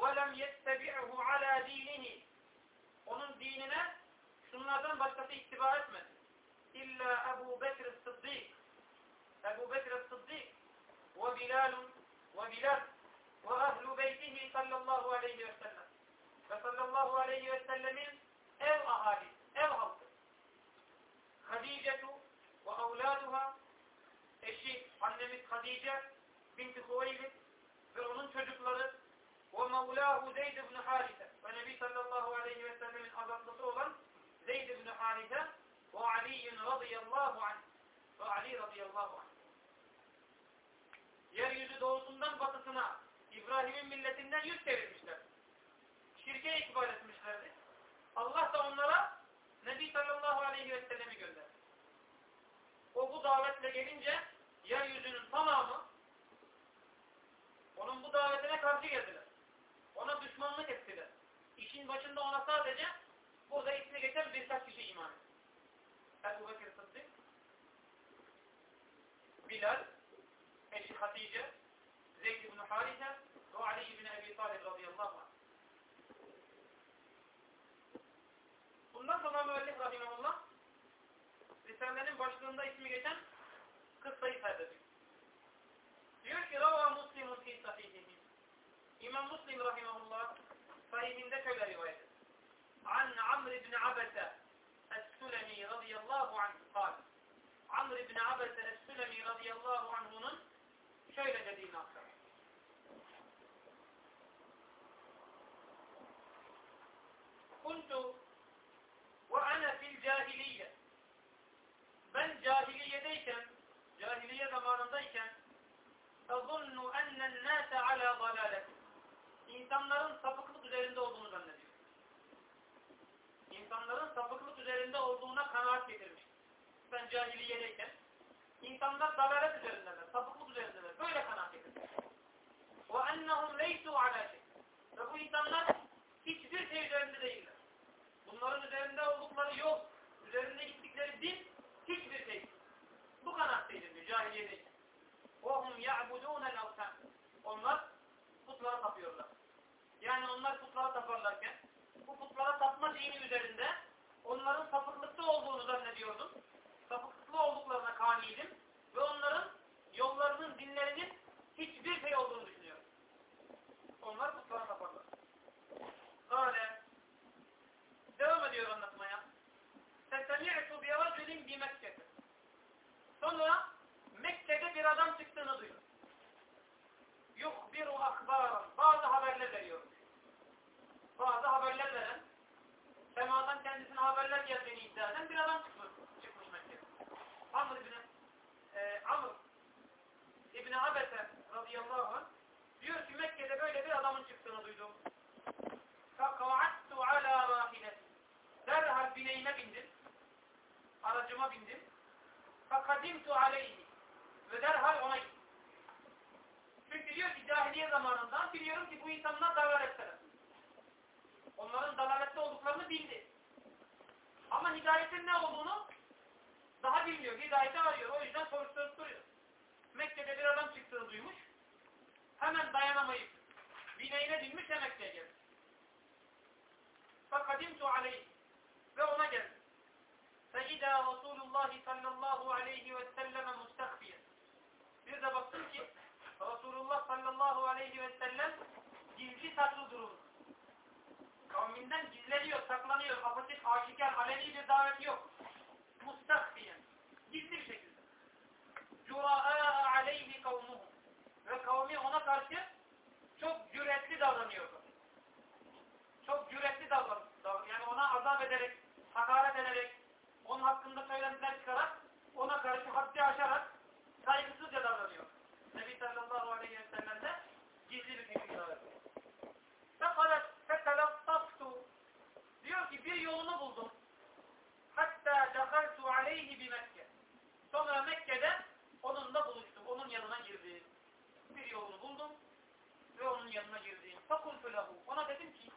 وَلَمْ يَتَّبِعْهُ عَلَى دِينِهِ Onun dinine şunlardan başkası ittiba etmedi. İlla Ebu Bekir Sıddık Ebu Bekir Sıddık ve Bilal ve Bilal ve ehlu beytihi sallallahu aleyhi ve sellem ve sallallahu aleyhi ve sellemin ev ahali, ev halkı Hadicetu ve evladuha eşi annemiz Hadice binti Huveylid ve onun çocukları ve mevlahu Zeyd ibn Harise ve Nebi sallallahu aleyhi ve sellemin azatlısı olan Zeyd ibn Harise ve Ali radıyallahu anh ve Ali radıyallahu anh yeryüzü doğusundan batısına İbrahim'in milletinden yüz çevirmişler. Şirke ikbal etmişlerdi. Allah da onlara Nebi sallallahu aleyhi ve sellemi gönderdi. O bu davetle gelince yeryüzünün tamamı onun bu davetine karşı geldiler. Ona düşmanlık ettiler. İşin başında ona sadece burada ismi geçen birkaç kişi iman etti. Ebu Bekir Sıddık, Bilal, eşi Hatice, Zeyd ibn Harise ve Ali ibn Ebi Talib radıyallahu anh. Bundan sonra müellif rahimahullah Risalenin başlığında ismi geçen kıssayı kaydediyor. Diyor ki Rava Muslimun fi sahihihi. İmam Muslim rahimahullah sahihinde şöyle rivayet ediyor. An Amr ibn Abese Es-Sülemi radıyallahu anh kal. Amr ibn Abese Es-Sülemi radıyallahu anh'unun şöyle dediğini aktarır. İnsanların sapıklık üzerinde olduğunu zannediyor. İnsanların sapıklık üzerinde olduğuna kanaat getirmiş. Ben cahiliyedeyken insanlar dalalet üzerindeler, sapıklık üzerindeler. Böyle kanaat getirmiş. وَاَنَّهُمْ لَيْسُوا عَلَى شَيْءٍ Ve bu insanlar hiçbir şey üzerinde değiller. Bunların üzerinde oldukları yol, üzerinde gittikleri din hiçbir şey. Bu kanaatteydir diyor cahiliyedeyken. وَهُمْ يَعْبُدُونَ الْاَوْتَانِ Onlar putlara tapıyorlar. Yani onlar putlara taparlarken bu putlara tapma dini üzerinde onların sapıklıkta olduğunu zannediyordum. Hidayet'in ne olduğunu daha bilmiyor. Hidayeti arıyor. O yüzden soruşturup duruyor. Mekke'de bir adam çıktığını duymuş. Hemen dayanamayıp bineğine binmiş de Mekke'ye geldi. Fakadimtu aleyh ve ona geldi. فَاِذَا رَسُولُ اللّٰهِ صَلَّى اللّٰهُ عَلَيْهِ وَسَّلَّمَ Bir de baktım ki Resulullah sallallahu aleyhi ve sellem gizli saklı durumda. Kavminden gizleniyor, saklanıyor, apaçık, aşikar, aleni bir davet yok. Mustakfiyen. Gizli bir şekilde. Cura'a aleyhi kavmuhu. Ve kavmi ona karşı çok cüretli davranıyordu. Çok cüretli davranıyor. Yani ona azap ederek, hakaret ederek, onun hakkında söylentiler çıkarak, ona karşı haddi aşarak saygısızca davranıyor. Nebi sallallahu aleyhi ve sellem de gizli bir şekilde davranıyor. Fekalet fekalattaftu diyor ki bir yolunu buldum. Hatta dehaltu aleyhi bi Mekke. Sonra Mekke'de onunla buluştum. Onun yanına girdim. Bir yolunu buldum ve onun yanına girdim. Fakultu lehu. Ona dedim ki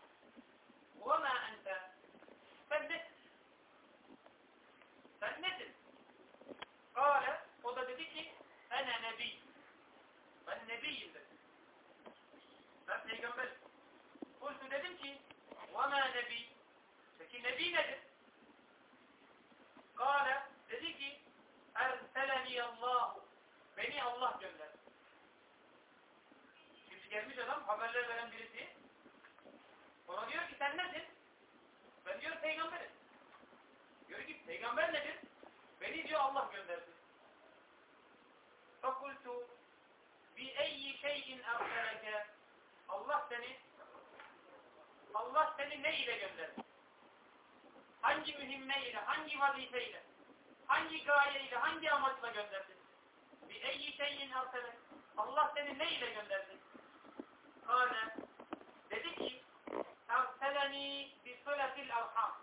وَمَا Peki nebi nedir? Kale, dedi ki erseleni Allah. Beni Allah gönder. Şimdi gelmiş adam haberler veren birisi. Ona diyor ki sen nesin? Ben diyor peygamberim. Diyor ki peygamber nedir? Beni diyor Allah gönderdi. Fakultu bi eyyi şeyin erseleke Allah seni Allah seni ne ile gönderdi? Hangi mühimme ile, hangi vazife ile, hangi gaye ile, hangi amaçla gönderdi? Bi eyyi şeyin erseleke Allah seni ne ile gönderdi? Kâne dedi ki erseleni bi sıletil arham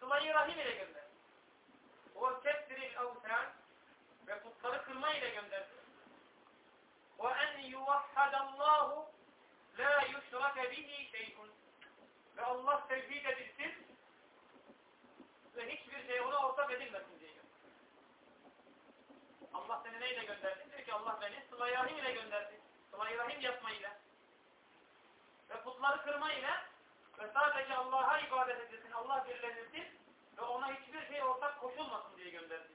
Sıla-i Rahim ile gönderdi. O kesril avtan ve putları kırma ile gönderdi. Ve en yuvahhadallahu la yuşrake bihi şeyhun ve Allah tevhid edilsin ve hiçbir şey ona ortak edilmesin diye gönderdi. Allah seni neyle gönderdi? Diyor ki Allah beni Sıla-i Rahim ile gönderdi. Sıla-i Rahim yapmayla ve putları kırmayla ve sadece Allah'a ibadet edilsin, Allah birlenilsin ve ona hiçbir şey ortak koşulmasın diye gönderdi.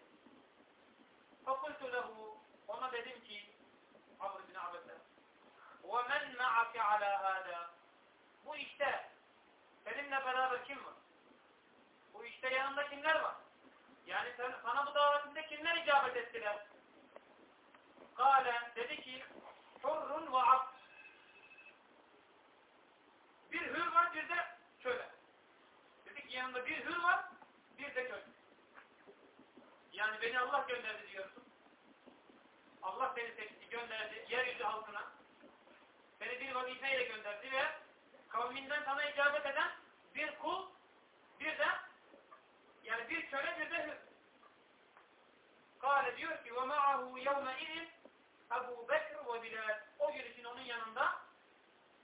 Fakultu lehu ona dedim ki Amr bin Abese وَمَنْ مَعَكَ عَلَى هَذَا Bu işte seninle beraber kim var? İşte yanında kimler var? Yani sen, sana bu davetinde kimler icabet ettiler? Kale dedi ki hurrun ve abd bir hür var bir de köle. Dedik ki yanında bir hür var bir de köle. Yani beni Allah gönderdi diyorsun. Allah seni seçti, gönderdi yeryüzü halkına. Seni bir vazifeyle gönderdi ve kavminden sana icabet eden bir kul, bir de yani bir köle bir de hür. Kale diyor ki وَمَعَهُ يَوْمَ Ebu Bekir ve Bilal. O gün için onun yanında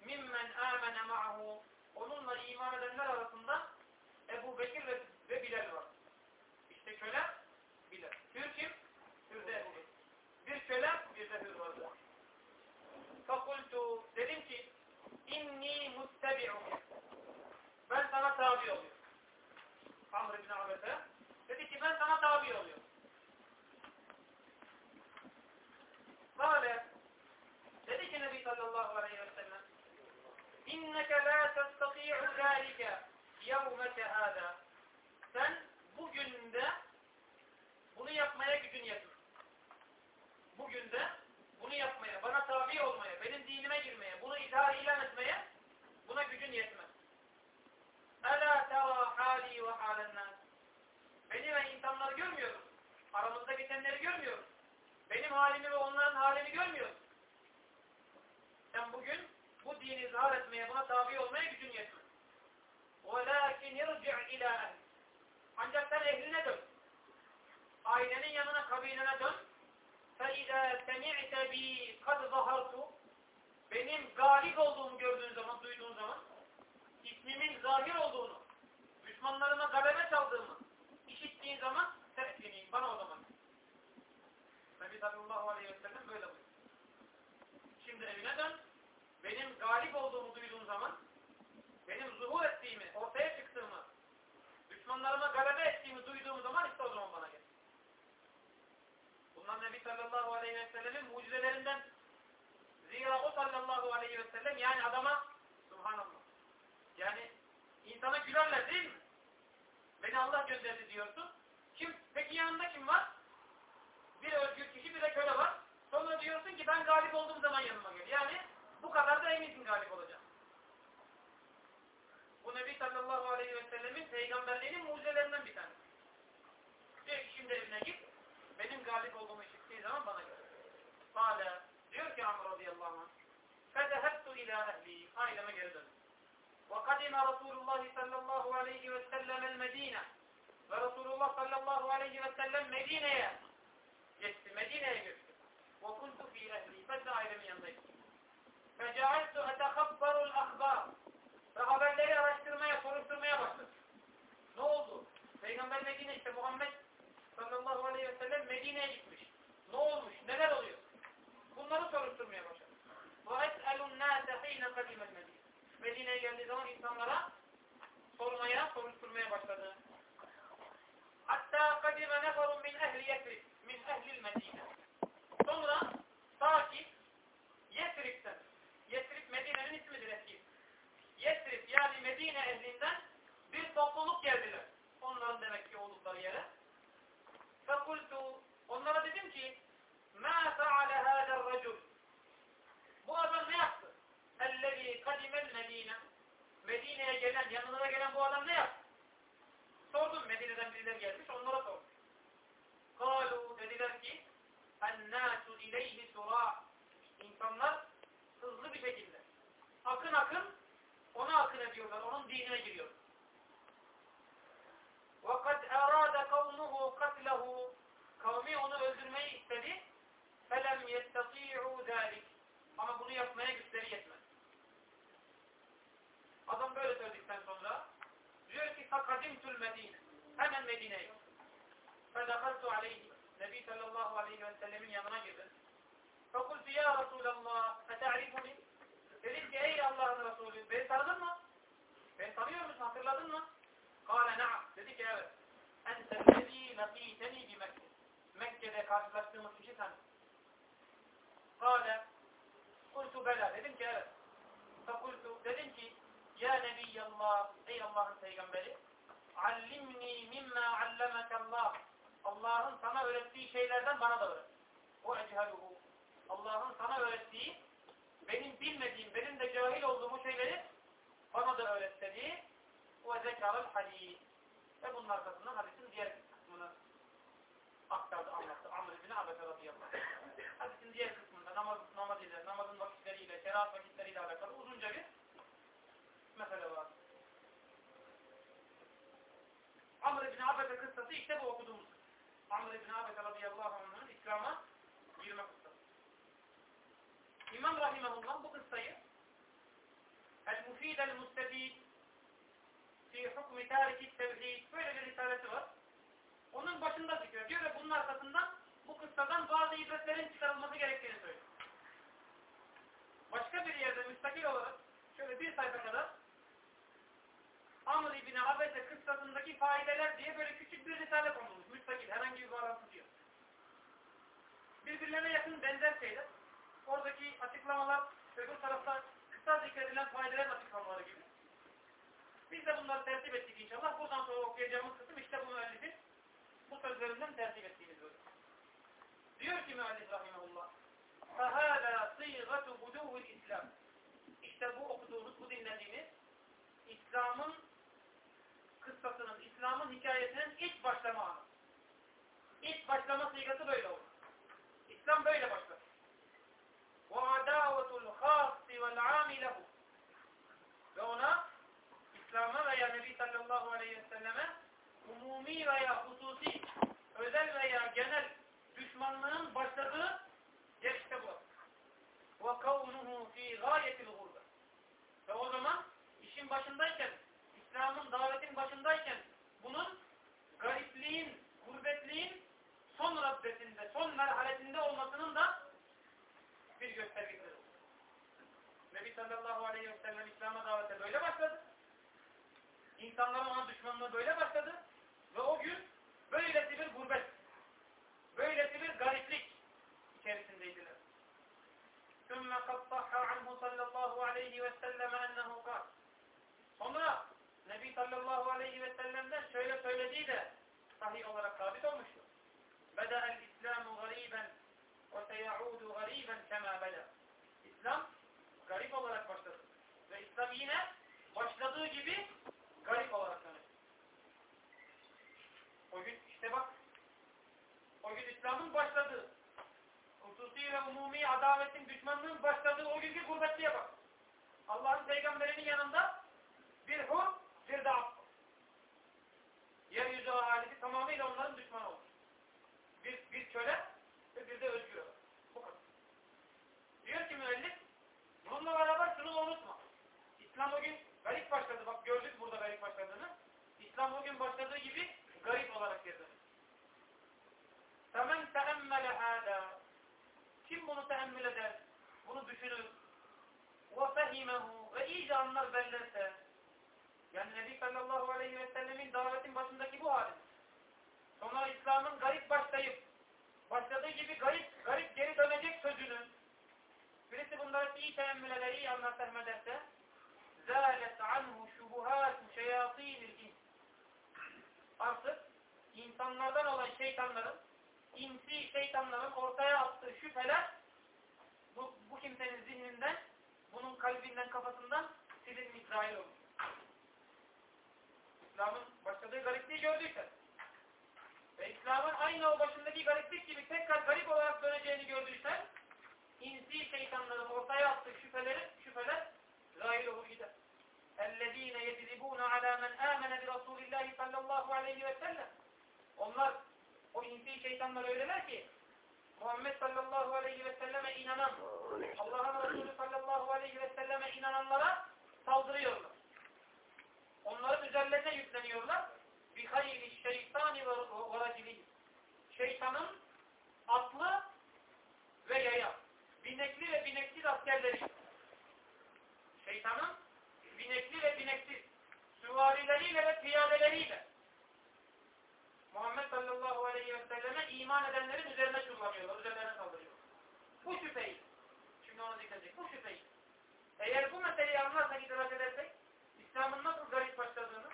mimmen amene ma'ahu onunla iman edenler arasında Ebu Bekir ve, ve Bilal var. İşte köle Bilal. Hür kim? Hür de Ebu Bekir. Bir köle bir de hür vardı. Fakultu dedim ki inni mustebi'u ben sana tabi oluyorum. ben sana tabi oluyorum. Kale dedi ki Nebi sallallahu aleyhi ve sellem İnneke la testati'u zâlike yevmeke hâdâ Sen bugün bunu yapmaya gücün yetmez. Bugün de bunu yapmaya, bana tabi olmaya, benim dinime girmeye, bunu itaat ilan etmeye buna gücün yetmez. Ela tera hali ve ve insanları görmüyorum. Aramızda bitenleri görmüyorum. Benim halimi ve onların halini görmüyorum. Sen bugün bu dini izhar etmeye, buna tabi olmaya gücün yetmez. وَلَاكِنْ يَرْجِعْ اِلَى اَهْلِ Ancak sen ehline dön. Ailenin yanına, kabilene dön. فَاِذَا سَمِعْتَ بِي قَدْ ظَهَرْتُ Benim galip olduğumu gördüğün zaman, duyduğun zaman, ismimin zahir olduğunu, gittiği zaman te'fini bana o zaman. Nebi sallallahu aleyhi ve sellem böyle buyurdu. Şimdi evine dön. Benim galip olduğumu duyduğun zaman benim zuhur ettiğimi, ortaya çıktığımı, düşmanlarıma galebe ettiğimi duyduğum zaman işte o zaman bana gel. Bunlar Nebi sallallahu aleyhi ve sellemin mucizelerinden zira o sallallahu aleyhi ve sellem yani adama subhanallah yani insana gülerler değil mi? Beni Allah gönderdi diyorsun. Kim, peki yanında kim var? Bir özgür kişi bir de köle var. Sonra diyorsun ki ben galip olduğum zaman yanıma gel. Yani bu kadar da eminsin galip olacağım. Bu Nebi sallallahu aleyhi ve sellemin peygamberliğinin mucizelerinden bir tanesi. Diyor ki şimdi evine git. Benim galip olduğumu işittiği zaman bana gel. Kale diyor ki Amr radıyallahu anh. Fezehebtu ila ehli. Aileme geri döndüm. وقدم رسول الله صلى الله عليه وسلم المدينة. ورسول الله صلى الله عليه وسلم مدينة يا جس مدينة يا جس وكنت في أهلي فدعا إلى لم ينضي فجعلت أتخبر الأخبار. فقبل لي أرشترما يا فرشترما يا Peygamber Medine işte Muhammed sallallahu aleyhi ve sellem Medine'ye gitmiş. Ne olmuş? Neler oluyor? Bunları soruşturmaya başladı. وأسأل الناس حين hîne المدينة. Medine'ye geldiği zaman insanlara sormaya, soruşturmaya başladı. Hatta kadime neferun min ehli Yesrib, min ehlil Medine. Sonra ta ki Yesrib'den, Yesrib Medine'nin ismidir eski. Yesrib yani Medine ehlinden birileri gelmiş, onlara sordum. قَالُوا dediler ki اَنَّاسُ اِلَيْهِ سُرَى İnsanlar hızlı bir şekilde akın akın ona akın ediyorlar, onun dinine giriyorlar. وَقَدْ اَرَادَ قَوْمُهُ قَتْلَهُ Kavmi onu öldürmeyi istedi. فَلَمْ يَسْتَطِيعُوا ذَٰلِكِ Ama bunu yapmaya güçleri yetmez. Adam böyle söyledikten sonra diyor ki فَقَدِمْتُ الْمَد۪ينَ أنا المديني فدخلت عليه النبي صلى الله عليه وسلم يمرجب فقلت يا رسول الله أتعرفني؟ فقلت أي الله رسول بيت أردنا؟ بيت طبيعه مش مصر لدنا؟ قال نعم. dedi ki evet أنت الذي لقيتني بمكة. مكة ذا قاتل مستشفان قال قلت بلى. dedim ki evet فقلت dedim يا نبي الله أي الله سيغنبلي Allimni mimma allamekallah Allah'ın sana öğrettiği şeylerden bana da öğret. O ecehaluhu Allah'ın sana öğrettiği benim bilmediğim, benim de cahil olduğum şeyleri bana da öğret dedi. O zekarel hadis. Ve bunun arkasından hadisin diğer kısmını aktardı, anlattı. Amr ibn Abese radıyallahu. Hadisin diğer kısmında namaz, namaz ile, namazın vakitleriyle, şeriat vakitleriyle alakalı uzunca bir mesele var. Amr ibn Abese kıssası işte bu okuduğumuz. Amr ibn Abese radıyallahu anh'ın İslam'a girme kıssası. İmam Rahimahullah bu kıssayı El-Mufid el-Mustefid fi hukmi tariki tevhid böyle bir risalesi var. Onun başında zikrediyor diyor ve bunun arkasından bu kıssadan bazı ibretlerin çıkarılması gerektiğini söylüyor. Başka bir yerde müstakil olarak şöyle bir sayfa kadar Amr ibn Abese kıssasındaki faydeler diye böyle küçük bir risale konulmuş. Müstakil, herhangi bir bağlantısı yok. Birbirlerine yakın benzer şeyler. Oradaki açıklamalar öbür tarafta kısa zikredilen faydelerin açıklamaları gibi. Biz de bunları tertip ettik inşallah. Buradan sonra okuyacağımız kısım işte bu müellifin bu sözlerinden tertip ettiğimiz bölüm. Diyor ki müellif rahimahullah فَهَذَا صِيغَةُ بُدُوهُ الْاِسْلَامِ İşte bu okuduğunuz, bu dinlediğiniz İslam'ın kıssasının, İslam'ın hikayesinin ilk başlama anı. İlk başlama sigası böyle olur. İslam böyle başlar. وَعَدَاوَةُ الْخَاصِ وَالْعَامِ لَهُ Ve ona İslam'a veya Nebi sallallahu aleyhi ve selleme umumi veya hususi, özel veya genel düşmanlığın başladığı yer işte bu. وَكَوْنُهُ ف۪ي غَايَةِ الْغُرْبَ Ve o zaman işin başındayken, İslam'ın davetin başındayken bunun garipliğin, gurbetliğin son raddesinde, son merhalesinde olmasının da bir göstergesidir. Nebi sallallahu aleyhi ve sellem İslam'a davete böyle başladı. İnsanların ona düşmanlığı böyle başladı. Ve o gün böylesi bir gurbet, böylesi bir gariplik içerisindeydiler. ثم قد صح عنه صلى الله عليه وسلم Sallallahu aleyhi ve sellem'den şöyle söylediği de sahih olarak sabit olmuştur. Beda el İslamu gariben ve seyaudu gariben kema beda. İslam garip olarak başladı. Ve İslam yine başladığı gibi garip olarak dönecek. O gün işte bak o gün İslam'ın başladığı hususi ve umumi adavetin düşmanlığın başladığı o günkü gurbetliğe bak. Allah'ın peygamberinin yanında bir hur bir de af. Yeryüzü ahalisi tamamıyla onların düşmanı olmuş. Bir, bir köle ve bir de özgür adam. Bu kadar. Diyor ki müellif, bununla beraber şunu da unutma. İslam o gün garip başladı. Bak gördük burada garip başladığını. İslam o gün başladığı gibi garip olarak girdi. فَمَنْ تَأَمَّلَ هَذَا Kim bunu teemmül eder, bunu düşünür, وَفَهِمَهُ ve iyice anlar bellerse, yani Nebi sallallahu aleyhi ve sellemin davetin başındaki bu hali. Sonra İslam'ın garip başlayıp, başladığı gibi garip, garip geri dönecek sözünü, birisi bunları iyi teemmül eder, iyi anlar, fehmederse, زَالَتْ عَنْهُ شُبُهَاتُ شَيَاطِينِ الْاِنْسِ Artık insanlardan olan şeytanların, insi şeytanların ortaya attığı şüpheler, bu, bu kimsenin zihninden, bunun kalbinden, kafasından silinmiş, zahir olur. İslam'ın başladığı garipliği gördüysen ve İslam'ın aynı o başındaki gariplik gibi tekrar garip olarak döneceğini gördüysen insi şeytanların ortaya attığı şüpheleri, şüpheler zahir olur gider. اَلَّذ۪ينَ يَجْرِبُونَ عَلَى مَنْ آمَنَ بِرَسُولِ اللّٰهِ sallallahu aleyhi ve sellem Onlar, o insi şeytanlar öyleler ki Muhammed sallallahu aleyhi ve selleme inanan Allah'ın Resulü sallallahu aleyhi ve selleme inananlara saldırıyorlar. Üzerlerine yükleniyorlar. Hayri şeytani ve racilihi. Şeytanın atlı ve yaya. Binekli ve bineksiz askerleri. Şeytanın binekli ve bineksiz süvarileriyle ve piyadeleriyle Muhammed sallallahu aleyhi ve selleme iman edenlerin üzerine çullanıyorlar, üzerlerine saldırıyorlar. Bu şüpheyi, şimdi onu zikredecek, bu şüpheyi. Eğer bu meseleyi anlarsak, idrak edersek, İslam'ın nasıl garip başladığını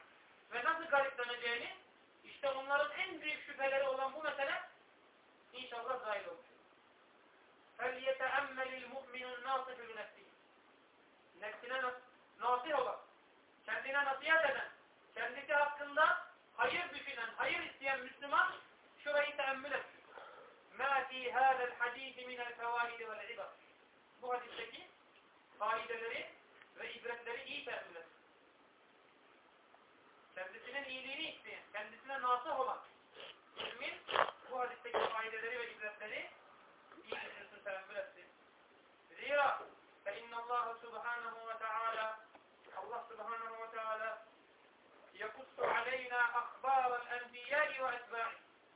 ve nasıl garip döneceğini, işte onların en büyük şüpheleri olan bu mesele, inşallah zahir olur. فَلْيَتَأَمَّلِ الْمُؤْمِنُ النَّاصِفِ لِنَفْسِهِ Nefsine nasih olan, kendine nasihat eden, kendisi hakkında hayır düşünen, hayır isteyen Müslüman şurayı teemmül etsin. مَا فِي هَذَا الْحَد۪يثِ مِنَ الْفَوَائِدِ وَالْعِبَرِ Bu hadisteki faideleri ve ibretleri iyi teemmül etsin. kendisinin iyiliğini isteyen, kendisine nasıl olan mümin bu hadisteki faydeleri ve ibretleri iyi düşünsün tevekkül etsin. Zira fe innallâhe subhânehu ve teâlâ Allah subhânehu ve teâlâ yakussu aleyna akbâral enbiyâi ve etbâi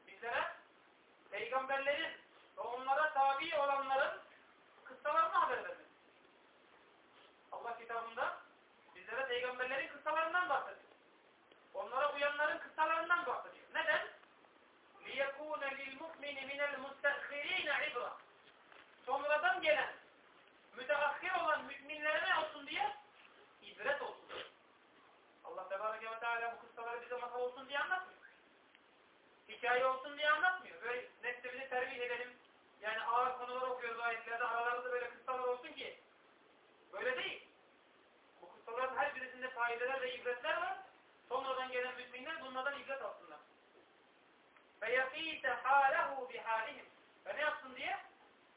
bizlere peygamberlerin ve onlara tabi olanların kıssalar الْمُسْتَخِر۪ينَ عِبْرًا Sonradan gelen, müteahhir olan müminlere ne olsun diye? İbret olsun. Allah Tebareke ve Teala bu kıssaları bize masal olsun diye anlatmıyor. Hikaye olsun diye anlatmıyor. Böyle neslimizi terbiye edelim. Yani ağır konular okuyoruz ayetlerde. Aralarda böyle kıssalar olsun ki. Böyle değil. Bu kıssaların her birisinde faydeler ve ibretler var. Sonradan gelen müminler bunlardan ibret alsınlar. فَيَقِيتَ حَالَهُ بِحَالِهِمْ Ve ne yapsın diye?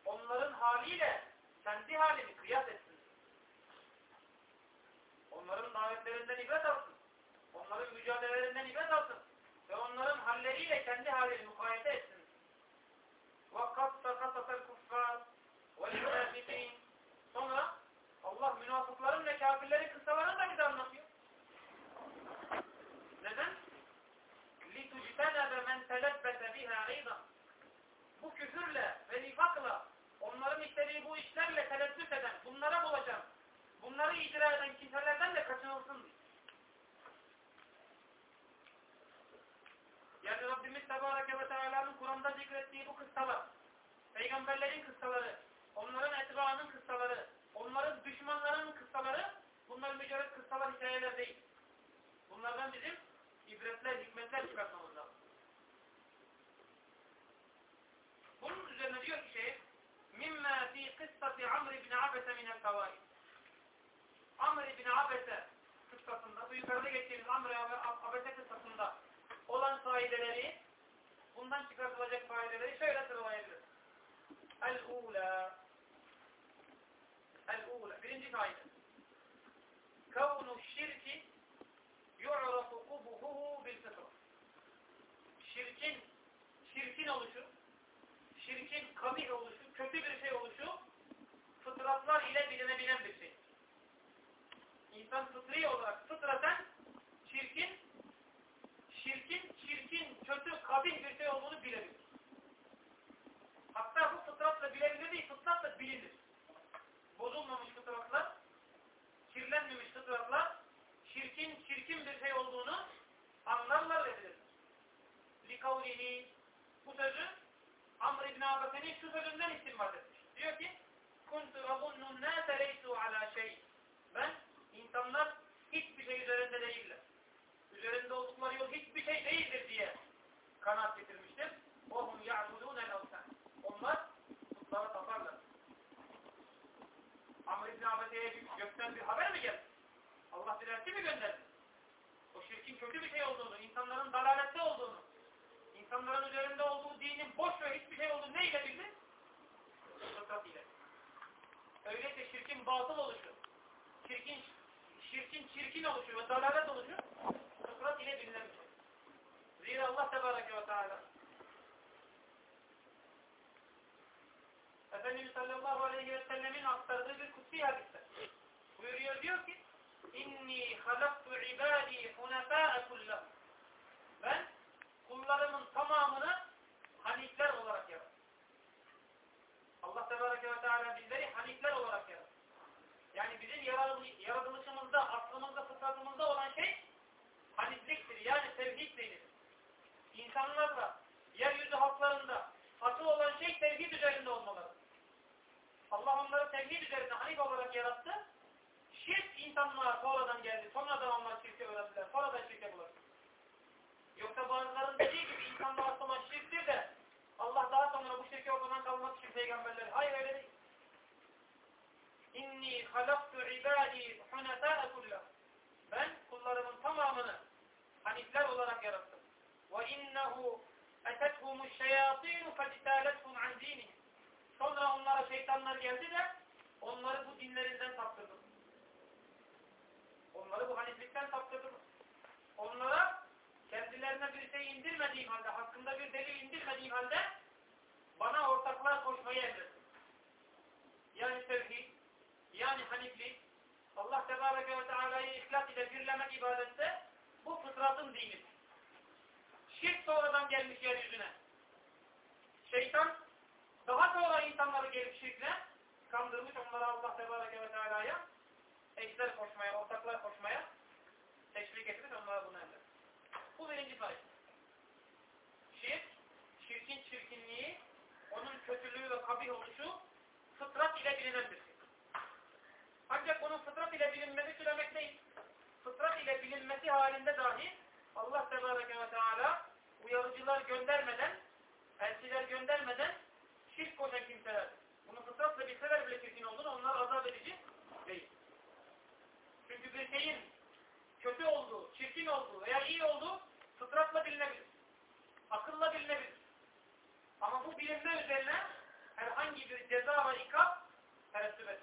Onların haliyle kendi halini kıyas etsin. Onların davetlerinden ibret alsın. Onların mücadelelerinden ibret alsın. Ve onların halleriyle kendi halini mukayese etsin. وَقَصَّ قَصَصَ الْكُفَّارِ وَالْمُنَافِقِينَ Sonra Allah münafıkların ve kafirlerin kıssalarını da bize anlatıyor. Neden? لِتُجْتَنَبَ مَنْ تَلَبَّسَ بِهَا اَيْضًا bu küfürle ve nifakla onların işlediği bu işlerle telebbüs eden, bunlara bulacağım, bunları icra eden kimselerden de kaçınılsın. Yani Rabbimiz Tebareke ve Teala'nın Kur'an'da zikrettiği bu kıssalar, peygamberlerin kıssaları, onların etbaanın kıssaları, onların düşmanlarının kıssaları, bunlar mücerret kıssalar hikayeler değil. Bunlardan bizim ibretler, hikmetler çıkartmamız Amr ibn Abese minel kavaid. Amr ibn Abese kıssasında, bu yukarıda geçtiğimiz Amr ibn Abese kıssasında olan faideleri, bundan çıkartılacak faideleri şöyle sıralayabiliriz. El-ula El-ula. Birinci faide. Kavnu şirki yu'rafu kubuhuhu bil fıtra. Şirkin, şirkin oluşu, şirkin kabih oluşu, kötü bir şey oluşu, fıtratlar ile bilinebilen bir şey. İnsan fıtri olarak fıtraten şirkin, şirkin, çirkin, kötü, kabih bir şey olduğunu bilebilir. Hatta bu fıtratla bilebilir değil, fıtratla bilinir. Bozulmamış fıtratlar, kirlenmemiş fıtratlar, çirkin, çirkin bir şey olduğunu anlarlar ve bilirler. Likavlihi, bu sözü Amr ibn Abase'nin şu sözünden istinbat etmiş. Diyor ki, kuntu yazunnun nâse leysu ala şey. Ben, insanlar hiçbir şey üzerinde değiller. Üzerinde oldukları yol hiçbir şey değildir diye kanaat getirmiştim. Ohum ya'budûne levsen. Onlar putlara taparlar. Amr İbni Abede'ye gökten bir haber mi geldi? Allah bir mi gönderdi? O şirkin kötü bir şey olduğunu, insanların dalalette olduğunu, insanların üzerinde olduğu dinin boş ve hiçbir şey olduğunu neyle bildi? Fıtrat ile. Öyleyse şirkin batıl oluşu, şirkin, şirkin çirkin oluşu ve dalalet oluşu fıtrat ile şey. Zira Allah Tebareke ve Teala Efendimiz sallallahu aleyhi ve sellemin aktardığı bir kutsi hadiste buyuruyor diyor ki İnni halaktu ibadi hunefâe kullah Ben kullarımın tamamını hanifler olarak yarattım. Allah Tebareke ve Teala bizleri hanifler olarak yarattı. Yani bizim yaratılışımızda, aklımızda, fıtratımızda olan şey hanifliktir. Yani tevhid denir. İnsanlarla, yeryüzü halklarında asıl olan şey tevhid üzerinde olmaları. Allah onları tevhid üzerinde hanif olarak yarattı. Şirk insanlığa sonradan geldi. Sonradan onlar şirke öğrendiler. Sonradan şirke bulaştı. Yoksa bazıların dediği gibi insanlığa olan şirktir de Allah daha şirki ortadan kalmak için peygamberler. Hayır öyle değil. İnni halaktu ibadi hunefâe. Ben kullarımın tamamını hanifler olarak yarattım. Ve innehu etethumuş şeyatînu fecitâlethum an dinihim. Sonra onlara şeytanlar geldi de onları bu dinlerinden saptırdı. Onları bu haniflikten saptırdı. Onlara kendilerine bir şey indirmediğim halde, hakkında bir delil indirmediğim halde bana ortaklar koşmayı emrettim. Yani tevhid, yani haniflik, Allah Tebareke ve Teala'yı ihlas ile birlemek ibadette bu fıtratın dinidir. Şirk sonradan gelmiş yeryüzüne. Şeytan daha sonra insanları gelip şirkle kandırmış onları Allah Tebareke ve Teala'ya eşler koşmaya, ortaklar koşmaya teşvik etmiş onlara bunu emretmiş. Bu birinci fayda. Şirk, şirkin çirkinliği, onun kötülüğü ve kabih oluşu fıtrat ile bilinen bir şey. Ancak bunun fıtrat ile bilinmesi demek değil. Fıtrat ile bilinmesi halinde dahi Allah Tebareke ve Teala uyarıcılar göndermeden, elçiler göndermeden şirk koşan kimseler. Bunu fıtratla bilseler bile çirkin olduğunu onlar azap edici değil. Çünkü bir şeyin kötü olduğu, çirkin olduğu veya iyi olduğu fıtratla bilinebilir. Akılla bilinebilir. Ama bu bilimler üzerine herhangi bir ceza ve ikap tereddüt etmez.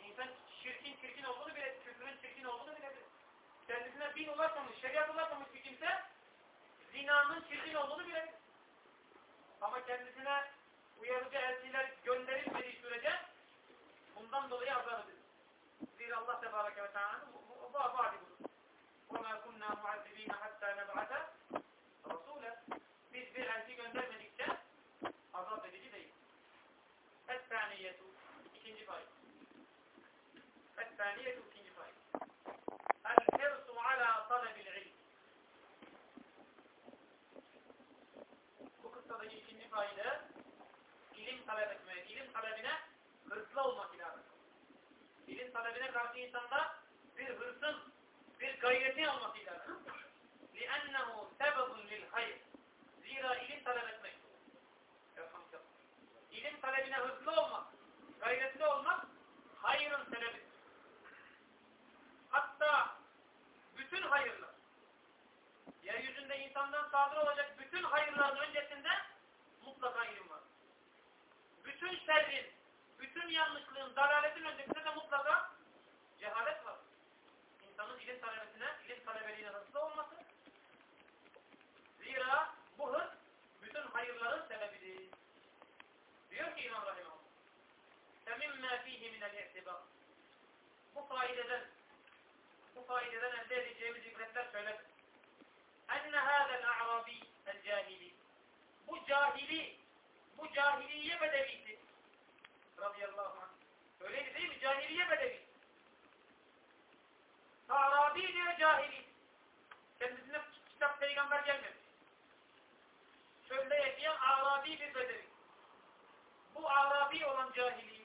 İnsan şirkin çirkin olduğunu bile, küfrün çirkin olduğunu bilebilir. Kendisine bin ulaşmamış, şeriat ulaşmamış bir kimse zinanın çirkin olduğunu bilebilir. Ama kendisine uyarıcı elçiler gönderilmediği sürece bundan dolayı azar. Zira Allah Tebareke ve Teala bu, bu, bu, bu, bu, bu, bu, bu, bu, bu, bu, Ikinci fayda. El-hirsu ala talebil ilm. Bu kıssadaki ikinci fayda ilim talep etmeye, ilim talebine hırslı olmak alakalı. İlim talebine karşı insanda bir hırsın, bir gayretin olmasıyla alakalı. لِأَنَّهُ سَبَبٌ لِلْخَيْرِ Zira ilim talep etmek. İlim talebine hırslı sadır olacak bütün hayırların öncesinde mutlaka ilim var. Bütün şerrin, bütün yanlışlığın, dalaletin öncesinde de mutlaka cehalet var. İnsanın ilim talebesine, ilim talebeliğine hırslı olması. Zira bu hırs bütün hayırların sebebidir. Diyor ki İmam Rahimahullah. فَمِمَّا ف۪يهِ مِنَ الْاِعْتِبَارِ Bu faideden, bu faideden elde edeceğimiz ibretler şöyledir. Cahiliye bedevisi radıyallahu anh. Öyleydi değil mi? Cahiliye bedevi. Arabi diyor cahili. Kendisine kitap peygamber gelmemiş. Çölde yaşayan Arabi bir bedevi. Bu Arabi olan cahili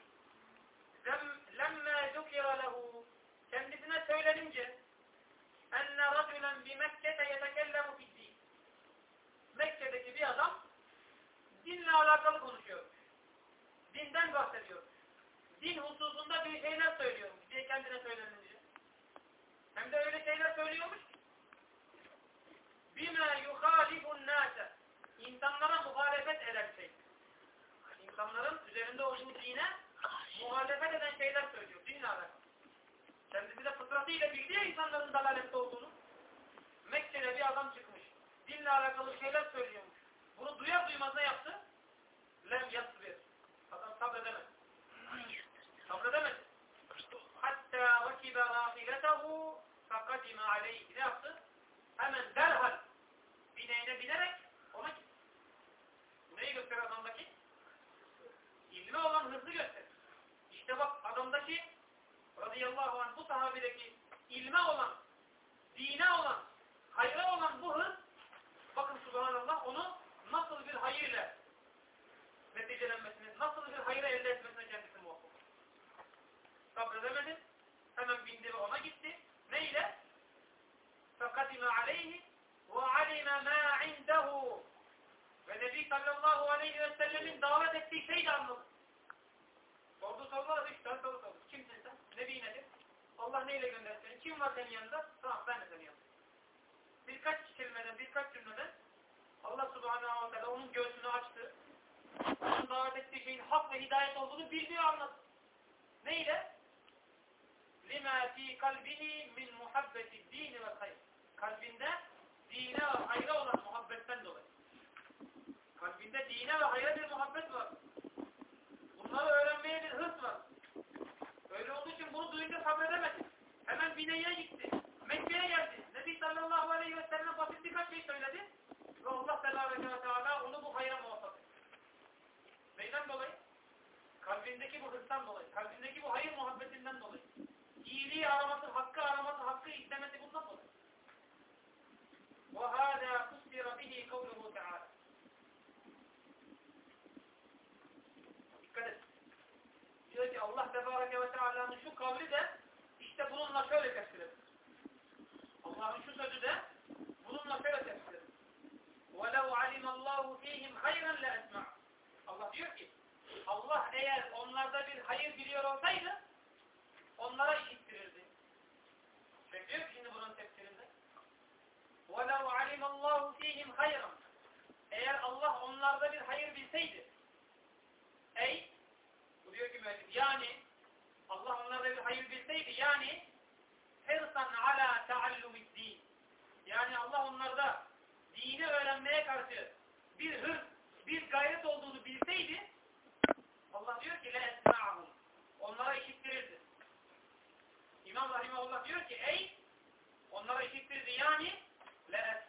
lemme zukira lehu kendisine söylenince enne raculen bi Mekke'te yetekellemu fiddin Mekke'deki bir adam dinle alakalı konuşuyor. Dinden bahsediyor. Din hususunda bir şeyler söylüyormuş diye kendine söylenince. Hem de öyle şeyler söylüyormuş ki bime yuhalifun nase insanlara muhalefet eden şey. İnsanların üzerinde olduğu dine muhalefet eden şeyler söylüyor. Dinle alakalı. Kendisi de fıtratıyla bildiği insanların dalalette olduğunu. Mekke'de bir adam çıkmış. Dinle alakalı şeyler söylüyormuş. Bunu duyar duymaz ne yaptı? Lem yasbir. Adam sabredemedi. Sabredemedi. Hatta vakibe rahiletehu fakadime aleyhi. Ne yaptı? Hemen derhal bineğine binerek ona gitti. Neyi gösterir adamdaki? İlme olan hızlı gösterir. İşte bak adamdaki radıyallahu anh bu sahabedeki ilme olan, dine olan, hayra olan bu hız bakın subhanallah onu nasıl bir hayırla neticelenmesini, nasıl bir hayır elde etmesine kendisi muvaffak. Sabredemedi. Hemen bindi ve ona gitti. Ne ile? فَقَدِمَ عَلَيْهِ وَعَلِمَ مَا عِنْدَهُ Ve Nebi sallallahu aleyhi ve sellemin davet ettiği şeyi de anladı. Sorduğu sorular da üç tane soru sordu. Kimsin sen? Nebi nedir? Allah neyle gönderdi seni? Kim var senin yanında? Tamam ben de senin yanında. Birkaç kelimeden, birkaç cümleden Allah subhanahu wa ta'ala onun göğsünü açtı. Onun davet ettiği şeyin hak ve hidayet olduğunu bildiği anladı. Neyle? لِمَا ف۪ي قَلْبِهِ مِنْ مُحَبَّةِ الدِّينِ وَالْخَيْرِ Kalbinde dine ve hayra olan muhabbetten dolayı. Kalbinde dine ve hayra bir muhabbet var. Bunları öğrenmeye bir hırs var. Öyle olduğu için bunu duyunca sabredemedi. Hemen Bine'ye gitti. Mekke'ye geldi. Nebi sallallahu aleyhi ve sellem basit birkaç şey söyledi. Ve Allah tebareke ve teala onu bu hayra muvaffak etti. Neyden dolayı? Kalbindeki bu hırstan dolayı. Kalbindeki bu hayır muhabbetinden dolayı. İyiliği araması, hakkı araması, hakkı istemesi bundan dolayı. وَهَذَا قُسِّرَ بِهِ قَوْلُهُ تَعَالَى Dikkat et. Diyor ki Allah Tebareke ve Teala'nın şu kavli de işte bununla şöyle tefsir fihim hayran. Eğer Allah onlarda bir hayır bilseydi. Ey bu diyor ki müellif yani Allah onlarda bir hayır bilseydi yani hırsan ala taallumid din. Yani Allah onlarda dini öğrenmeye karşı bir hırs, bir gayret olduğunu bilseydi Allah diyor ki le Onlara işittirirdi. İmam Rahimahullah diyor ki ey onlara işittirdi yani le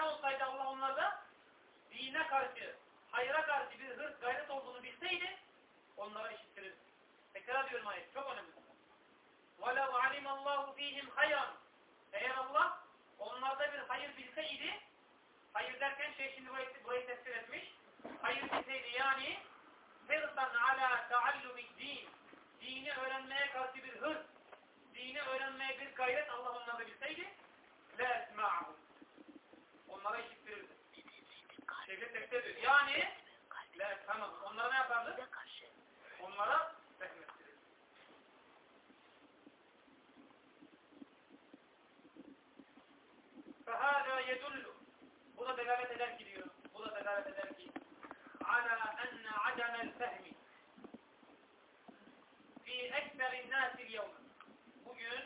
Ne olsaydı Allah onlarda dine karşı, hayra karşı bir hırs gayret olduğunu bilseydi onlara işittirirdi. Tekrar diyorum ayet. Çok önemli. وَلَوْ عَلِمَ اللّٰهُ ف۪يهِمْ خَيْرًا Eğer Allah onlarda bir hayır bilseydi, hayır derken şey şimdi burayı, burayı tefsir etmiş, hayır bilseydi yani müddettir. Yani evet, onlara ne yapardı? Onlara rahmettirir. فَهَذَا يَدُلُّ Bu da delalet eder ki diyor. Bu da delalet eder ki عَلَى أَنَّ عَدَمَ الْفَهْمِ فِي اَكْبَرِ النَّاسِ الْيَوْمِ Bugün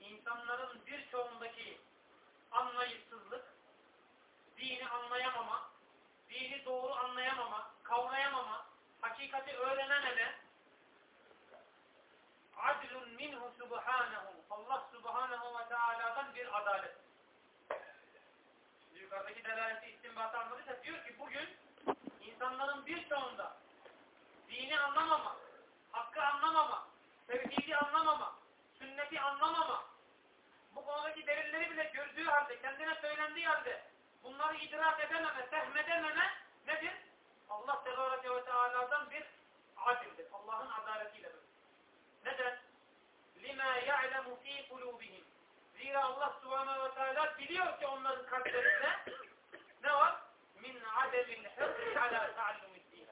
insanların birçoğundaki anlayış doğru anlayamama, kavrayamama, hakikati öğrenememe, adlun minhu subhanahu. Allah subhanahu ve teala'dan bir adalet. Yukarıdaki delaleti istinbatı anladıysa diyor ki bugün insanların birçoğunda dini anlamama, hakkı anlamama, tevhidi anlamama, sünneti anlamama, bu konudaki delilleri bile gördüğü halde, kendine söylendiği halde bunları idrak edememe, fehmedememe nedir? Allah Tebareke ve Teala'dan bir adildir. Allah'ın adaletiyle böyle. Neden? لِمَا يَعْلَمُ ف۪ي قُلُوبِهِمْ Zira Allah Subhanahu ve Teala biliyor ki onların kalplerinde ne var? Min ademil hırsı ala ta'allumid din.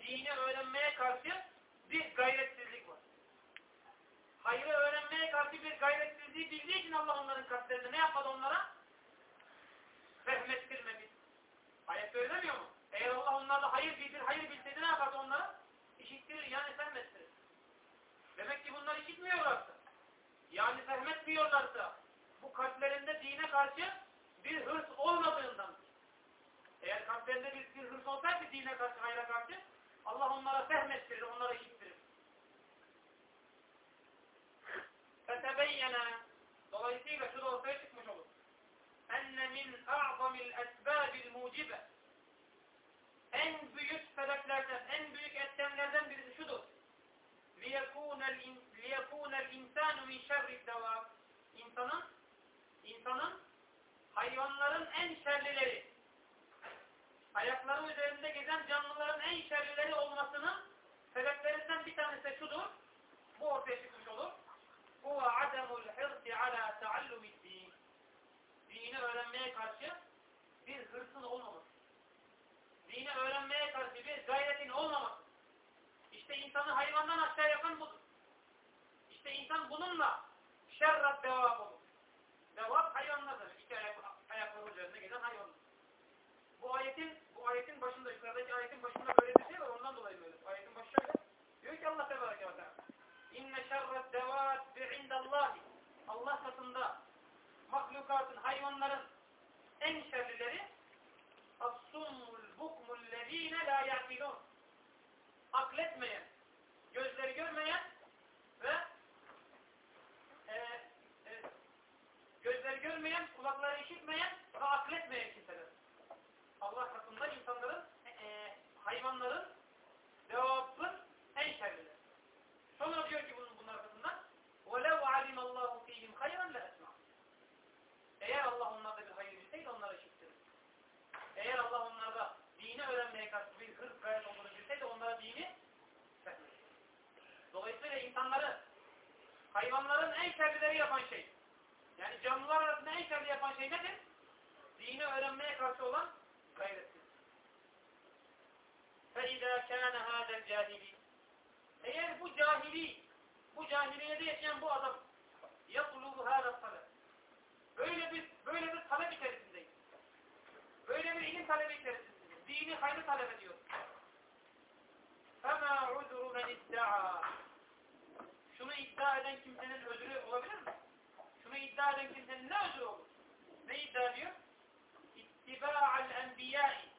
Dini öğrenmeye karşı bir gayretsizlik var. Hayrı öğrenmeye karşı bir gayretsizliği bildiği için Allah onların kalplerinde ne yapmadı onlara? Fehmettirmedi. Ayet öyle demiyor mu? Eğer Allah onlarda hayır bildir, hayır bilseydi ne yapardı onlara? İşittirir yani fehmettirir. Demek ki bunlar işitmiyorlarsa, yani fehmetmiyorlarsa, bu kalplerinde dine karşı bir hırs olmadığından. Eğer kalplerinde bir, bir hırs olsaydı dine karşı, hayra karşı, Allah onlara fehmettirir, onlara işittirir. فَتَبَيَّنَا Dolayısıyla şu da ortaya çıkmış olur. اَنَّ مِنْ اَعْظَمِ الْاَسْبَابِ الْمُوجِبَ En büyük sebeplerden, en büyük etkenlerden birisi şudur. لِيَكُونَ الْاِنْسَانُ مِنْ شَرِّ الدَّوَابِ İnsanın, insanın hayvanların en şerlileri, ayakları üzerinde gezen canlıların en şerlileri olmasının sebeplerinden bir tanesi de şudur. Bu ortaya çıkmış olur. هُوَ عَدَمُ الْحِرْسِ عَلَى تَعَلُّمِ الدِّينِ Dini öğrenmeye karşı bir hırsın olmaması. Dini öğrenmeye karşı bir gayretin olmaması. İşte insanı hayvandan aşağı yapan budur. İşte insan bununla şerrat devap olur. Devap hayvanlardır. İki ayak, ayakları üzerinde gezen hayvanlar. Bu ayetin bu ayetin başında, yukarıdaki ayetin başında böyle bir şey var. Ondan dolayı böyle. Ayetin başı şöyle. Diyor ki Allah Tebareke ve Teala İnne şerret devâbi indallahi Allah katında mahlukatın, hayvanların en şerlileri as-summul lezîne la ya'kilûn akletmeyen, gözleri görmeyen ve e, e, gözleri görmeyen, kulakları işitmeyen ve akletmeyen kimseler. Allah katında insanların, e, hayvanların, hayvanların en şerlileri yapan şey yani canlılar arasında en şerli yapan şey nedir? Dini öğrenmeye karşı olan gayrettir. فَاِذَا كَانَ هَذَا الْجَاهِلِينَ eğer bu cahili, bu cahiliyede yaşayan bu adam yapulubu hâdâ talep. Böyle bir, böyle bir talep içerisindeyiz. Böyle bir ilim talebi içerisindeyiz. Dini hayrı talep ediyor. فَمَا عُذُرُ مَنِ اِدَّعَى Şunu iddia eden kimsenin özrü olabilir mi? Şunu iddia eden kimsenin ne özrü olur? Ne iddia diyor? İttiba'al enbiyai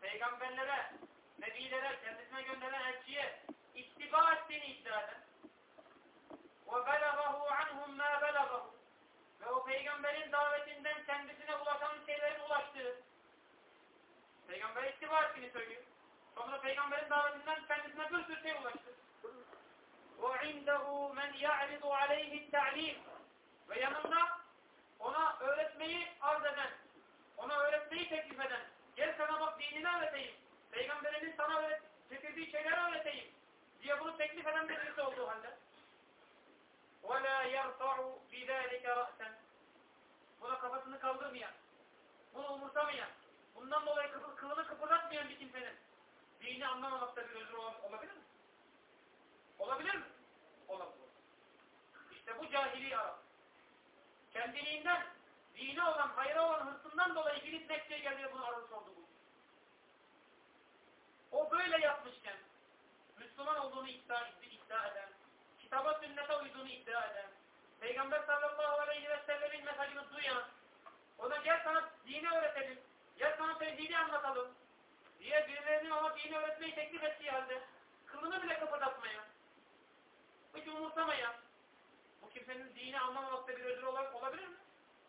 Peygamberlere, nebilere, kendisine gönderen elçiye ittiba ettiğini iddia eden ve belagahu anhum ma belagahu ve o peygamberin davetinden kendisine ulaşan şeylerin ulaştığı peygamber ittiba ettiğini söylüyor. Sonra peygamberin davetinden kendisine bir sürü şey ulaştı. وَعِنْدَهُ مَنْ يَعْرِضُ عَلَيْهِ التَّعْلِيمِ ve yanında ona öğretmeyi arz eden, ona öğretmeyi teklif eden, gel sana bak dinini öğreteyim, peygamberinin sana öğret, getirdiği şeyleri öğreteyim diye bunu teklif eden birisi olduğu halde وَلَا يَرْفَعُ بِذَٰلِكَ رَأْسًا Buna kafasını kaldırmayan, bunu umursamayan, bundan dolayı kıpır, kılını kıpırdatmayan bir kimsenin dini anlamamakta bir özür olabilir mi? Olabilir mi? Olabilir. İşte bu cahili Arap. Kendiliğinden dine olan, hayra olan hırsından dolayı gidip Mekke'ye geldi ve bunu aramış oldu bu. O böyle yapmışken, Müslüman olduğunu iddia, iddia eden, kitaba sünnete uyduğunu iddia eden, Peygamber sallallahu aleyhi ve sellemin mesajını duyan, ona gel sana dini öğretelim, gel sana tevhidi anlatalım diye birilerinin ona dini öğretmeyi teklif ettiği halde kılını bile kıpırdatmayan, hiç umursamayan, bu kimsenin dini anlamamakta bir özür olarak olabilir mi?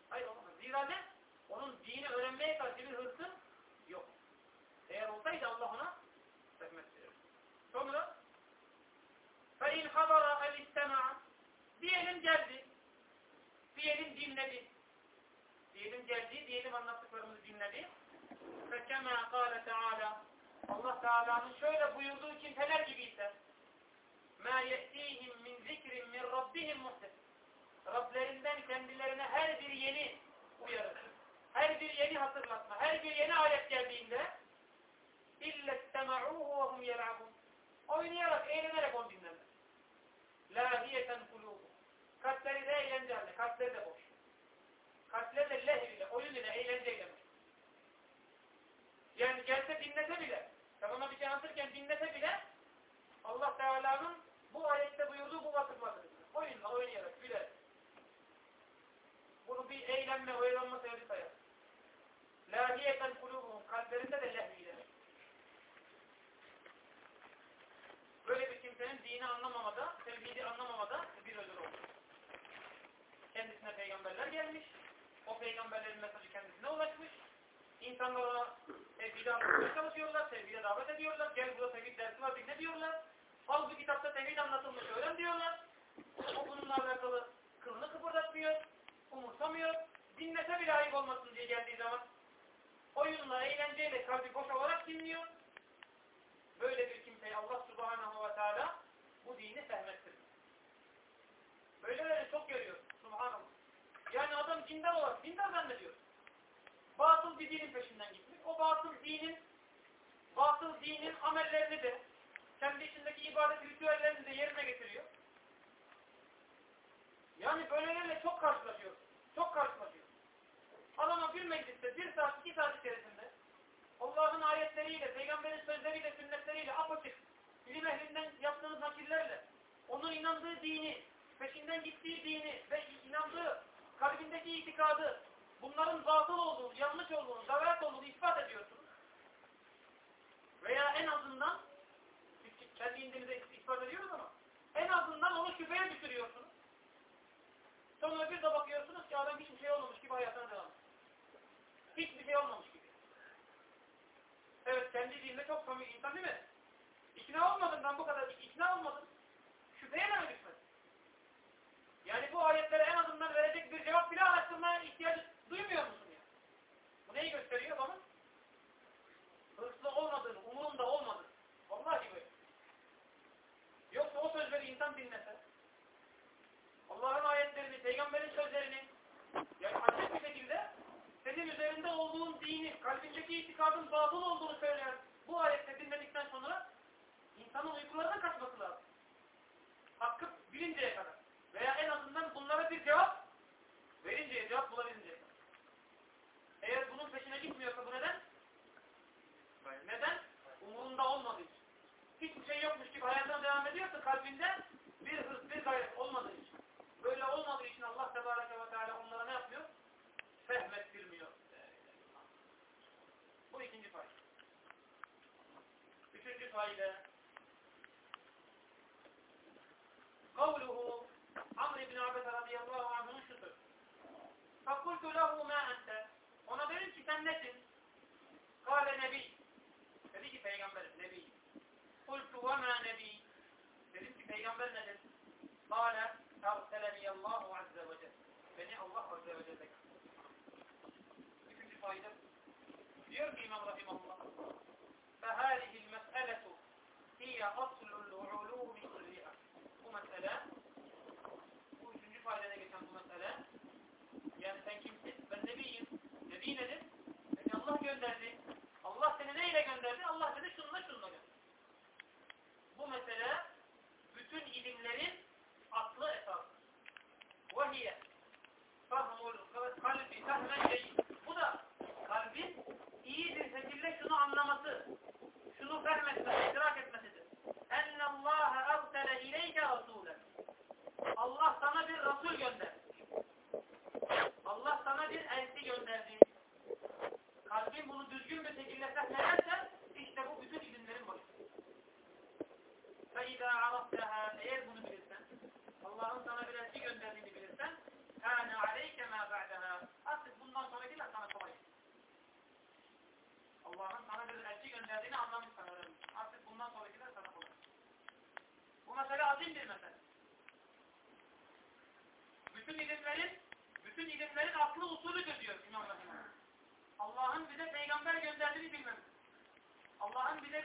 Hayır olamaz. Zira ne? Onun dini öğrenmeye karşı bir hırsı yok. Eğer olsaydı Allah ona rahmet verir. Sonra فَاِنْ حَضَرَ الْاِسْتَمَعَ Diyelim geldi. Diyelim dinledi. Diyelim geldi, diyelim anlattıklarımızı dinledi. فَكَمَا قَالَ تَعَالَى Allah Teala'nın şöyle buyurduğu kimseler gibi ise مَا يَأْتِيهِمْ مِنْ ذِكْرٍ مِنْ رَبِّهِمْ مُحْدَثٍ Rablerinden kendilerine her bir yeni uyarı, her bir yeni hatırlatma, her bir yeni ayet geldiğinde اِلَّا اسْتَمَعُوهُ وَهُمْ يَلْعَبُونَ Oynayarak, eğlenerek onu dinlerler. لَاهِيَةً قُلُوبُ Kalpleri de eğlence halde, kalpleri de boş. Kalpleri de leh ile, oyun ile, eğlenceyle. Yani gelse dinlese bile, sen ona bir şey anlatırken dinlese bile Allah Teala'nın bu ayette buyurduğu bu vasıflardır. Oyunla, oynayarak, gülerek. Bunu bir eğlenme, oyalanma sebebi sayar. Lahiyeten kulubuhum, kalplerinde de lehviyle. Böyle bir kimsenin dini anlamamada, tevhidi anlamamada bir özür olur. Kendisine peygamberler gelmiş, o peygamberlerin mesajı kendisine ulaşmış, İnsanlar ona tevhidi anlatmaya çalışıyorlar, tevhide davet ediyorlar, gel burada tevhid dersi var, dinle diyorlar. Al bu kitapta tevhid anlatılmış, öğren diyorlar. O bununla alakalı kılını kıpırdatmıyor, umursamıyor, dinlese bile ayıp olmasın diye geldiği zaman oyunla, eğlenceyle kalbi boş olarak dinliyor. Böyle bir kimseyi Allah subhanahu ve teala bu dini fehmettir. Böyleleri çok görüyoruz. Subhanallah. Yani adam dindar olarak, dindar zannediyor. Batıl bir dinin peşinden gitmiş. O batıl dinin batıl dinin amellerini de kendi içindeki ibadet ritüellerini de yerine getiriyor. Yani böylelerle çok karşılaşıyor. Çok karşılaşıyor. Adama bir mecliste bir saat, iki saat içerisinde Allah'ın ayetleriyle, peygamberin sözleriyle, sünnetleriyle apaçık, ilim ehlinden yaptığınız nakillerle, onun inandığı dini, peşinden gittiği dini ve inandığı kalbindeki itikadı, bunların batıl olduğunu, yanlış olduğunu, dalalet olduğunu ispat ediyorsunuz. Veya en azından, kendi indimize ispat ediyoruz ama, en azından onu şüpheye düşürüyorsunuz. Sonra bir de bakıyorsunuz ki adam hiçbir şey olmamış gibi hayatına devam ediyor. Hiçbir şey olmamış gibi. Evet kendi dininde çok samimi insan değil mi? İkna olmadın ben bu kadar ikna olmadım. Şüpheye de mi düşmedin? Yani bu ayetlere en azından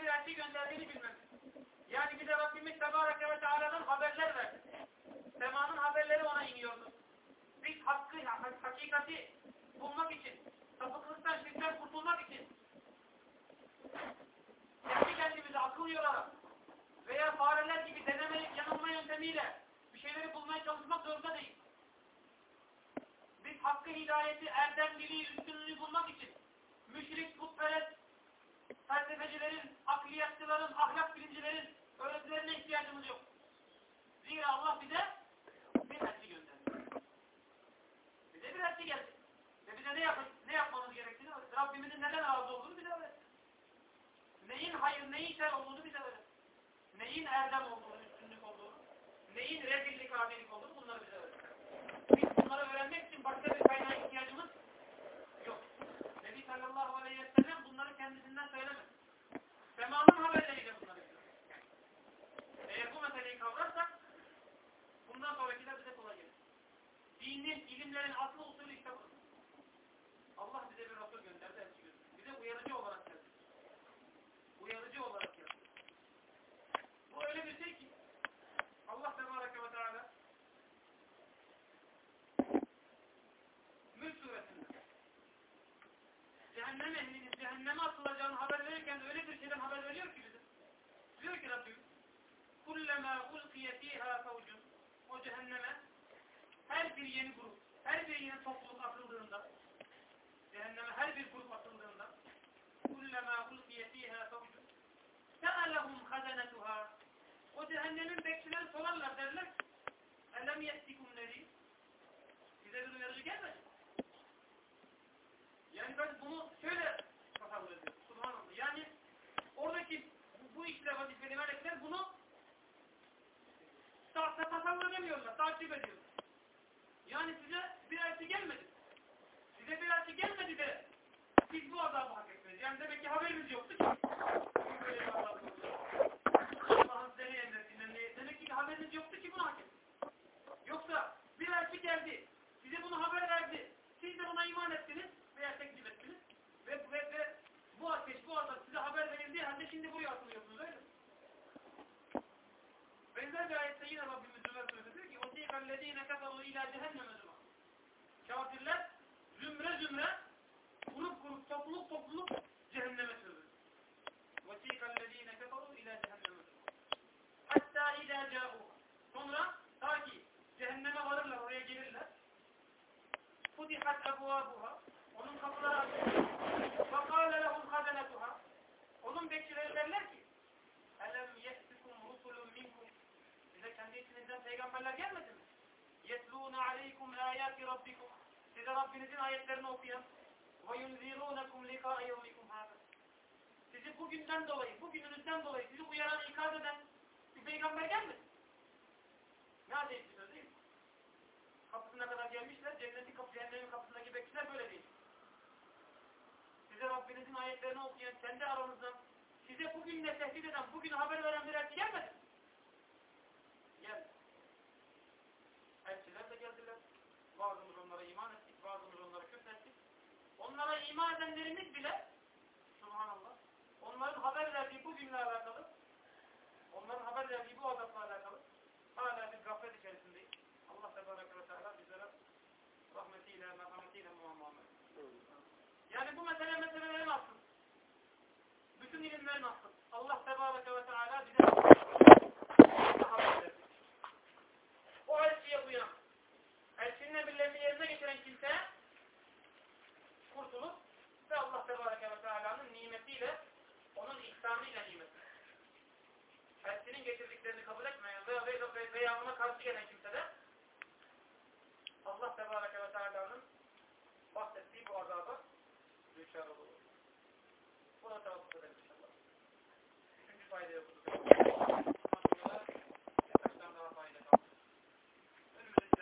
elçi gönderdiğini bilmemiz. Yani bize Rabbimiz Tebareke ve Teala'dan haberler verdi. Semanın haberleri ona iniyordu. Biz hakkı, hak- hakikati bulmak için, sapıklıktan, şirkten kurtulmak için kendi kendimize akıl yorarak veya fareler gibi denemelik yanılma yöntemiyle bir şeyleri bulmaya çalışmak zorunda değil. Biz hakkı hidayeti, erdemliliği, üstünlüğü bulmak için müşrik, putperest, felsefecilerin, akliyatçıların, ahlak bilimcilerin öğretilerine ihtiyacımız yok. Zira Allah bize bir elçi gönderdi. Bize bir elçi geldi. Ve bize ne, yap ne yapmamız gerektiğini. Rabbimizin neden razı olduğunu bize öğretti. Neyin hayır, neyin şer olduğunu bize öğretti. Neyin erdem olduğunu, üstünlük olduğunu, neyin rezillik, adilik olduğunu bunları bize öğretti. Biz bunları öğrenmek için başka bir kaynağa ihtiyacımız yok. Nebi sallallahu aleyhi ve bunları kendisinden söylemedi. Semanın haberleriyle bunları. Eğer bu meseleyi kavrarsak bundan sonrakiler bize kolay gelir. Dinin, ilimlerin aslı usulü işte bu. Allah bize bir Resul gönderdi, elçi gönderdi. Bize uyarıcı olarak geldi. Uyarıcı olarak geldi. Bu öyle bir şey ki Allah Tebareke ve Teala Mülk suresinde cehennem ehlinin cehenneme atılacağını haber verirken öyle bir şeyden haber veriyor ki bize. Diyor ki Rabbim kullema ulkiye fiha fevcun o cehenneme her bir yeni grup, her bir yeni topluluk atıldığında cehenneme her bir grup atıldığında kullema ulkiye fiha fevcun se'alehum hazanetuha o cehennemin bekçileri sorarlar derler elem yettikum nedir? Size bir uyarıcı gelmedi. Yani ben bunu şöyle tasavvur ediyorum. Subhanallah. Yani oradaki bu, işle vazifeli melekler bunu ta, ta, tasavvur edemiyorlar, takip ediyorlar. Yani size bir elçi gelmedi. Size bir elçi gelmedi de biz bu azabı hak etmeyiz. Yani demek ki haberimiz yoktu ki. Allah'ın emrettiğinden ne- Demek ki haberiniz yoktu ki bunu hak etmeyiz. Yoksa bir elçi geldi, size bunu haber verdi. Siz de buna iman ettiniz veya tekzip ettiniz. Ve, ve, ve bu ateş, bu azap size haber verildiği halde şimdi buraya atılıyorsunuz öyle mi? Benzer bir ayette yine Rabbimiz Zümer Suresi diyor ki وَسِيقَ الَّذ۪ينَ كَفَرُوا اِلٰى جَهَنَّمَ زُمَا Kafirler zümre zümre, grup grup, topluluk topluluk cehenneme sürülür. وَسِيقَ الَّذ۪ينَ كَفَرُوا اِلٰى جَهَنَّمَ زُمَا Hatta اِذَا جَاءُوا Sonra ta ki cehenneme varırlar, oraya gelirler. Futihat ebvabuha. Onun kapıları açılır. Fakale lehum hazenetuha. onun bekçileri derler ki Elem yehtikum rusulun minkum. Size kendi içinizden peygamberler gelmedi mi? Yetlûne aleykum âyâti rabbikum. Size Rabbinizin ayetlerini okuyan. Ve yunzirûnekum likâ yevmikum hâzâ. Sizi bugünden dolayı, bugününüzden dolayı sizi uyaran, ikaz eden bir peygamber gelmedi. Ne acayip bir söz değil mi? Kapısına kadar gelmişler, cennetin kapı, cehennemin kapısındaki bekçiler böyle değil. Size Rabbinizin ayetlerini okuyan, kendi aranızdan, size bugünle tehdit eden, bugün haber veren bir elçi gelmedi. Geldi. Elçiler de geldiler. Bazımız onlara iman ettik, bazımız onlara küfrettik. Onlara iman edenlerimiz bile, subhanallah, onların haber verdiği bu günle alakalı, onların haber verdiği bu azapla alakalı, hala bir gaflet içerisindeyiz. Allah Tebareke ve Teala bizlere rahmetiyle, merhametiyle muamele. Yani bu mesele meselelerin aslı. Bütün ilimlerin aslı. Allah Tebareke ve Teala bize. O elçiye uyan, elçinin emirlerini yerine getiren kimse kurtulur ve Allah Tebareke ve Teala'nın nimetiyle, onun ihsanıyla nimet. Elçinin getirdiklerini kabul etmeyen veya, veya, veya, ona karşı gelen kimse de Allah Tebareke ve Teala'nın So, what I thought was that, what do?